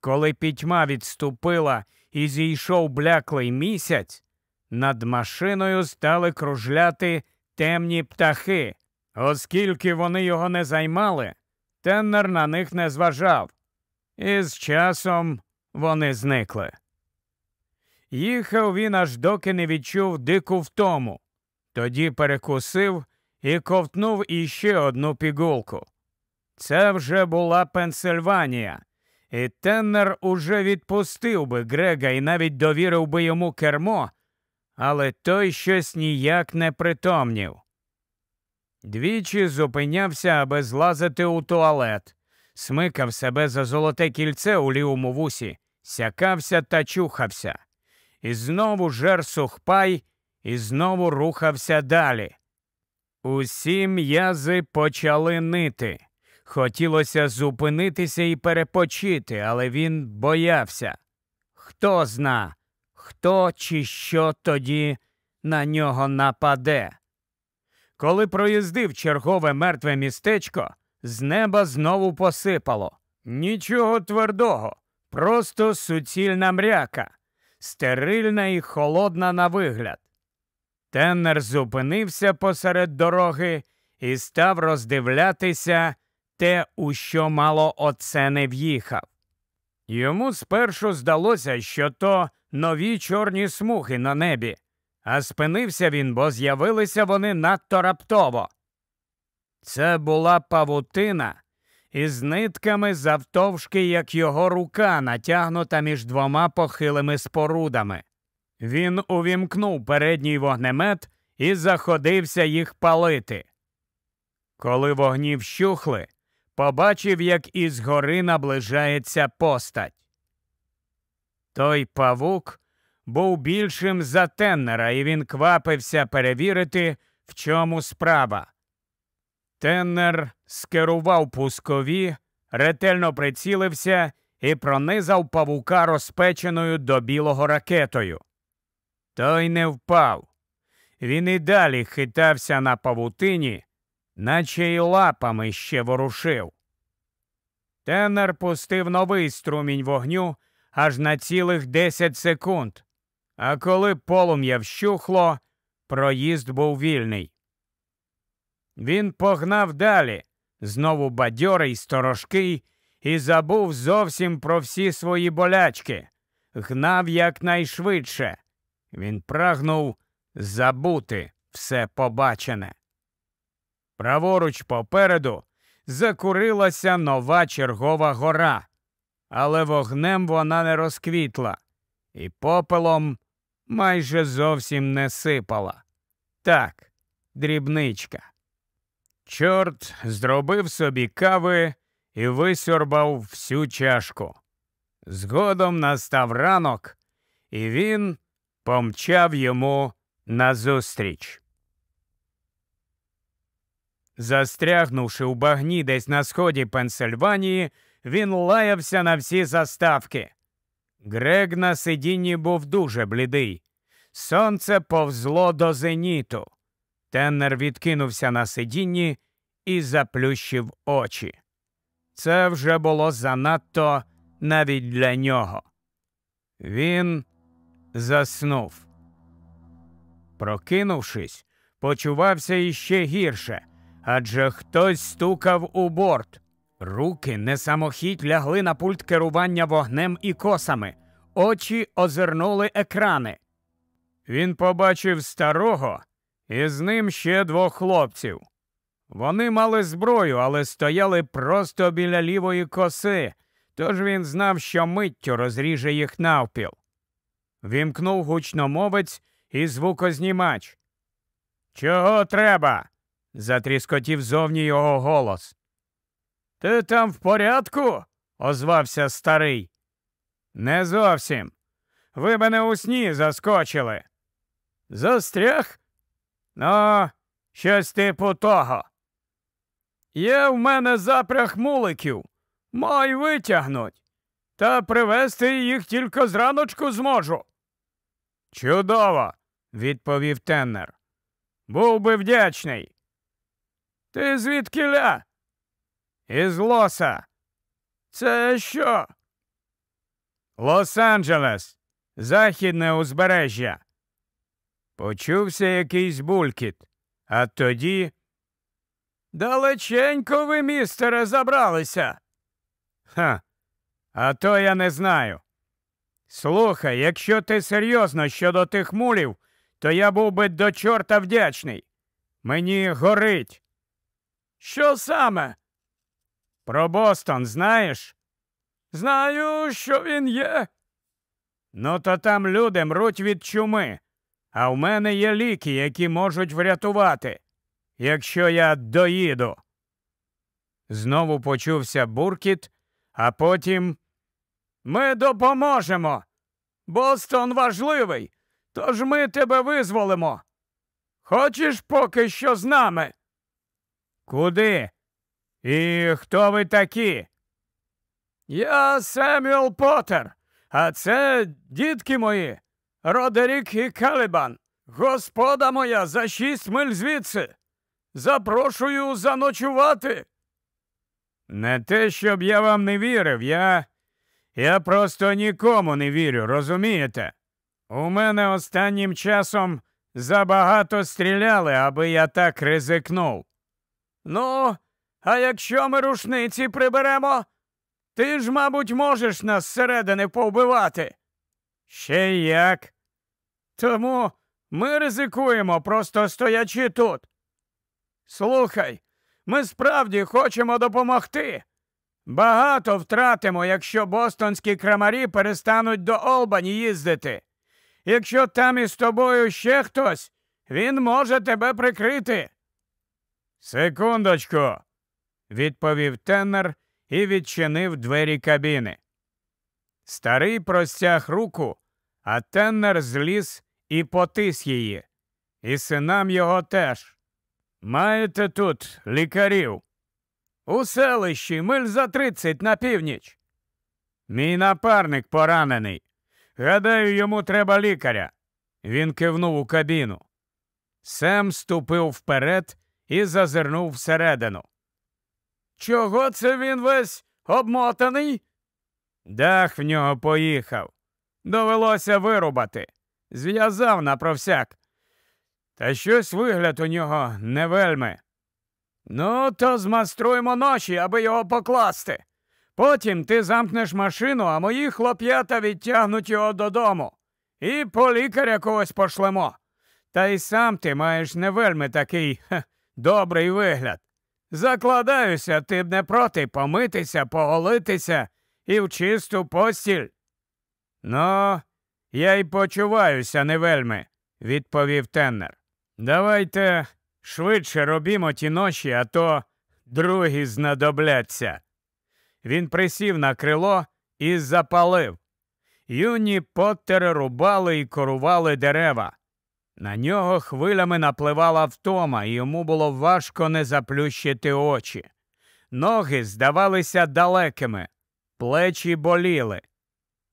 Коли пітьма відступила і зійшов бляклий місяць, над машиною стали кружляти темні птахи. Оскільки вони його не займали, теннер на них не зважав, і з часом вони зникли. Їхав він аж доки не відчув дику втому, тоді перекусив і ковтнув іще одну пігулку. Це вже була Пенсильванія, і Теннер уже відпустив би Грега і навіть довірив би йому кермо, але той щось ніяк не притомнів. Двічі зупинявся, аби злазити у туалет, смикав себе за золоте кільце у лівому вусі, сякався та чухався, і знову жер сухпай, і знову рухався далі. Усі м'язи почали нити. Хотілося зупинитися і перепочити, але він боявся. Хто зна, хто чи що тоді на нього нападе. Коли проїздив чергове мертве містечко, з неба знову посипало. Нічого твердого, просто суцільна мряка, стерильна і холодна на вигляд. Теннер зупинився посеред дороги і став роздивлятися те, у що мало оце не в'їхав. Йому спершу здалося, що то нові чорні смуги на небі, а спинився він, бо з'явилися вони надто раптово. Це була павутина, із нитками завтовшки, як його рука, натягнута між двома похилими спорудами. Він увімкнув передній вогнемет і заходився їх палити. Коли вогні вщухли, побачив, як із гори наближається постать. Той павук був більшим за Теннера, і він квапився перевірити, в чому справа. Теннер скерував пускові, ретельно прицілився і пронизав павука розпеченою до білого ракетою. Той не впав. Він і далі хитався на павутині, наче й лапами ще ворушив. Теннер пустив новий струмінь вогню аж на цілих десять секунд, а коли полум'я вщухло, проїзд був вільний. Він погнав далі, знову бадьорий, сторожкий, і забув зовсім про всі свої болячки, гнав якнайшвидше. Він прагнув забути все побачене. Праворуч попереду закурилася нова чергова гора, але вогнем вона не розквітла, і попелом майже зовсім не сипала. Так, дрібничка. Чорт зробив собі кави і висьорбав всю чашку. Згодом настав ранок, і він помчав йому назустріч. Застрягнувши у багні десь на сході Пенсильванії, він лаявся на всі заставки. Грег на сидінні був дуже блідий. Сонце повзло до зеніту. Теннер відкинувся на сидінні і заплющив очі. Це вже було занадто навіть для нього. Він заснув. Прокинувшись, почувався іще гірше, адже хтось стукав у борт. Руки несамохідь лягли на пульт керування вогнем і косами, очі озирнули екрани. Він побачив старого і з ним ще двох хлопців. Вони мали зброю, але стояли просто біля лівої коси, тож він знав, що миттю розріже їх навпіл. Вімкнув гучномовець і звукознімач. Чого треба? затріскотів зовні його голос. Ти там в порядку? озвався старий. Не зовсім. Ви мене у сні заскочили. Застряг? Ну, щось типу того. Є в мене запряг муликів. Май витягнуть. Та привезти їх тільки зраночку зможу. Чудово, відповів Теннер. Був би вдячний. Ти звідки ля? Із лоса. Це що? Лос-Анджелес, західне узбережжя. Почувся якийсь булькіт, а тоді. Далеченько ви, містере, забралися. Ха, а то я не знаю. Слухай, якщо ти серйозно щодо тих мулів, то я був би до чорта вдячний. Мені горить. Що саме? Про Бостон знаєш? Знаю, що він є. Ну, то там люди мруть від чуми, а в мене є ліки, які можуть врятувати, якщо я доїду. Знову почувся буркіт, а потім ми допоможемо. Бостон важливий, тож ми тебе визволимо. Хочеш поки що з нами? Куди? І хто ви такі? Я Семюел Поттер, а це дітки мої, Родерік і Калібан. Господа моя за шість миль звідси. Запрошую заночувати. Не те, щоб я вам не вірив, я. Я просто нікому не вірю, розумієте? У мене останнім часом забагато стріляли, аби я так ризикнув. Ну, а якщо ми рушниці приберемо, ти ж, мабуть, можеш нас зсередини повбивати. Ще як. Тому ми ризикуємо, просто стоячи тут. Слухай, ми справді хочемо допомогти, Багато втратимо, якщо бостонські крамарі перестануть до Олбані їздити. Якщо там із тобою ще хтось, він може тебе прикрити. Секундочку, відповів теннер і відчинив двері кабіни. Старий простяг руку, а теннер зліз і потис її. І синам його теж. Маєте тут лікарів? У селищі миль за тридцять на північ. Мій напарник поранений. Гадаю, йому треба лікаря. Він кивнув у кабіну. Сем ступив вперед і зазирнув всередину. Чого це він весь обмотаний? Дах в нього поїхав. Довелося вирубати. Зв'язав на провсяк. Та щось вигляд у нього не вельми. Ну, то змаструємо ночі, аби його покласти. Потім ти замкнеш машину, а мої хлоп'ята відтягнуть його додому. І по лікаря когось пошлемо. Та й сам ти маєш не вельми такий хе, добрий вигляд. Закладаюся, ти б не проти помитися, поголитися і в чисту постіль. Ну, я й почуваюся не вельми, відповів теннер. Давайте швидше робімо ті ночі, а то другі знадобляться. Він присів на крило і запалив. Юні поттери рубали і корували дерева. На нього хвилями напливала втома, і йому було важко не заплющити очі. Ноги здавалися далекими, плечі боліли.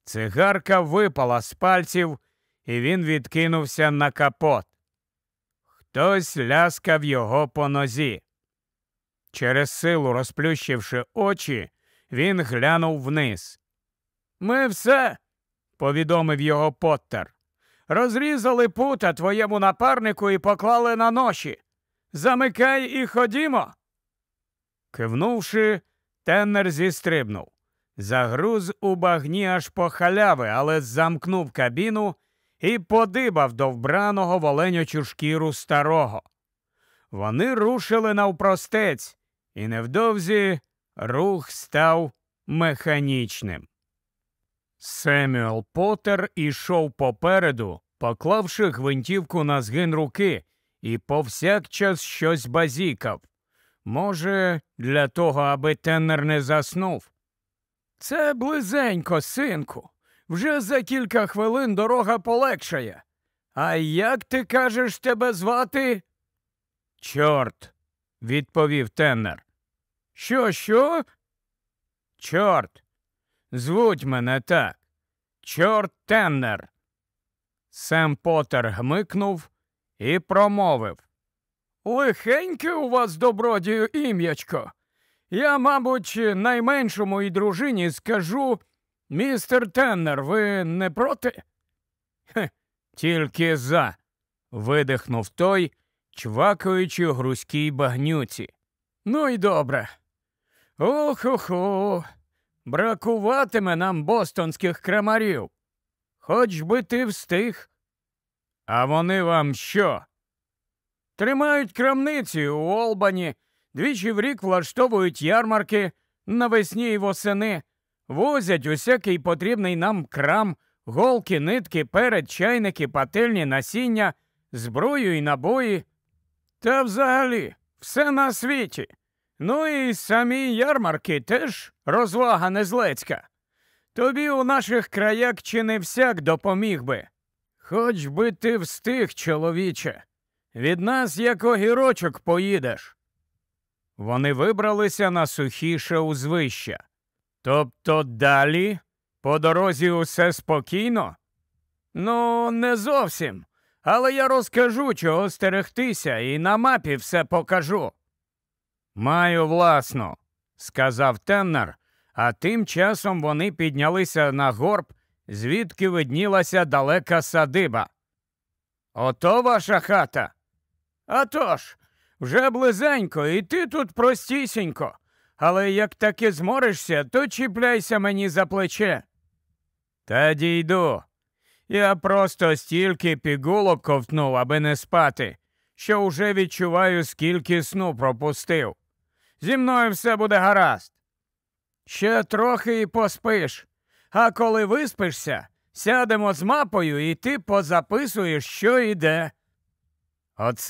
Цигарка випала з пальців, і він відкинувся на капот. Хтось ляскав його по нозі. Через силу розплющивши очі, він глянув вниз. Ми все, повідомив його Поттер. Розрізали пута твоєму напарнику і поклали на ноші. Замикай і ходімо. Кивнувши, теннер зістрибнув. Загруз у багні аж по халяви, але замкнув кабіну і подибав до вбраного воленячу шкіру старого. Вони рушили навпростець, і невдовзі рух став механічним. Семюел Поттер ішов попереду, поклавши гвинтівку на згин руки, і повсякчас щось базікав. Може, для того, аби теннер не заснув. Це близенько, синку. Вже за кілька хвилин дорога полегшає. А як ти кажеш тебе звати? Чорт, відповів теннер. Що, що? Чорт. Звуть мене так. Чорт Теннер. Сем Поттер гмикнув і промовив. Лихеньке у вас, добродію, ім'ячко. Я, мабуть, найменшу моїй дружині скажу містер Теннер, ви не проти? «Хе, Тільки за. видихнув той, чвакаючи грузькій багнюці. Ну й добре. Ох-охо. Бракуватиме нам бостонських крамарів. Хоч би ти встиг. А вони вам що? Тримають крамниці у Олбані, двічі в рік влаштовують ярмарки навесні й восени, возять усякий потрібний нам крам, голки, нитки, перед, чайники, пательні, насіння, зброю і набої. Та взагалі все на світі. Ну і самі ярмарки теж розвага незлецька. Тобі у наших краях чи не всяк допоміг би. Хоч би ти встиг, чоловіче, від нас як огірочок поїдеш. Вони вибралися на сухіше узвище. Тобто далі по дорозі усе спокійно? Ну, не зовсім. Але я розкажу, чого стерегтися, і на мапі все покажу. Маю власну, сказав Теннер, а тим часом вони піднялися на горб, звідки виднілася далека садиба. Ото ваша хата. «А тож, вже близенько, і ти тут простісінько. Але як таки зморишся, то чіпляйся мені за плече. Та дійду. Я просто стільки пігулок ковтнув, аби не спати, що вже відчуваю, скільки сну пропустив. Зі мною все буде гаразд. Ще трохи і поспиш. А коли виспишся, сядемо з мапою і ти позаписуєш, що іде. Оце